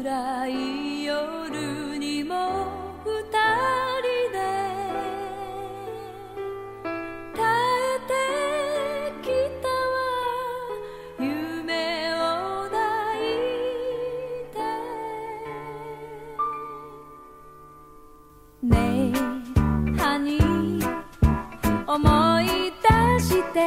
暗い夜にも二人で耐えてきたわ。夢を抱いて。ねえハニー思い出して。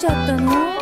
ちゃったの？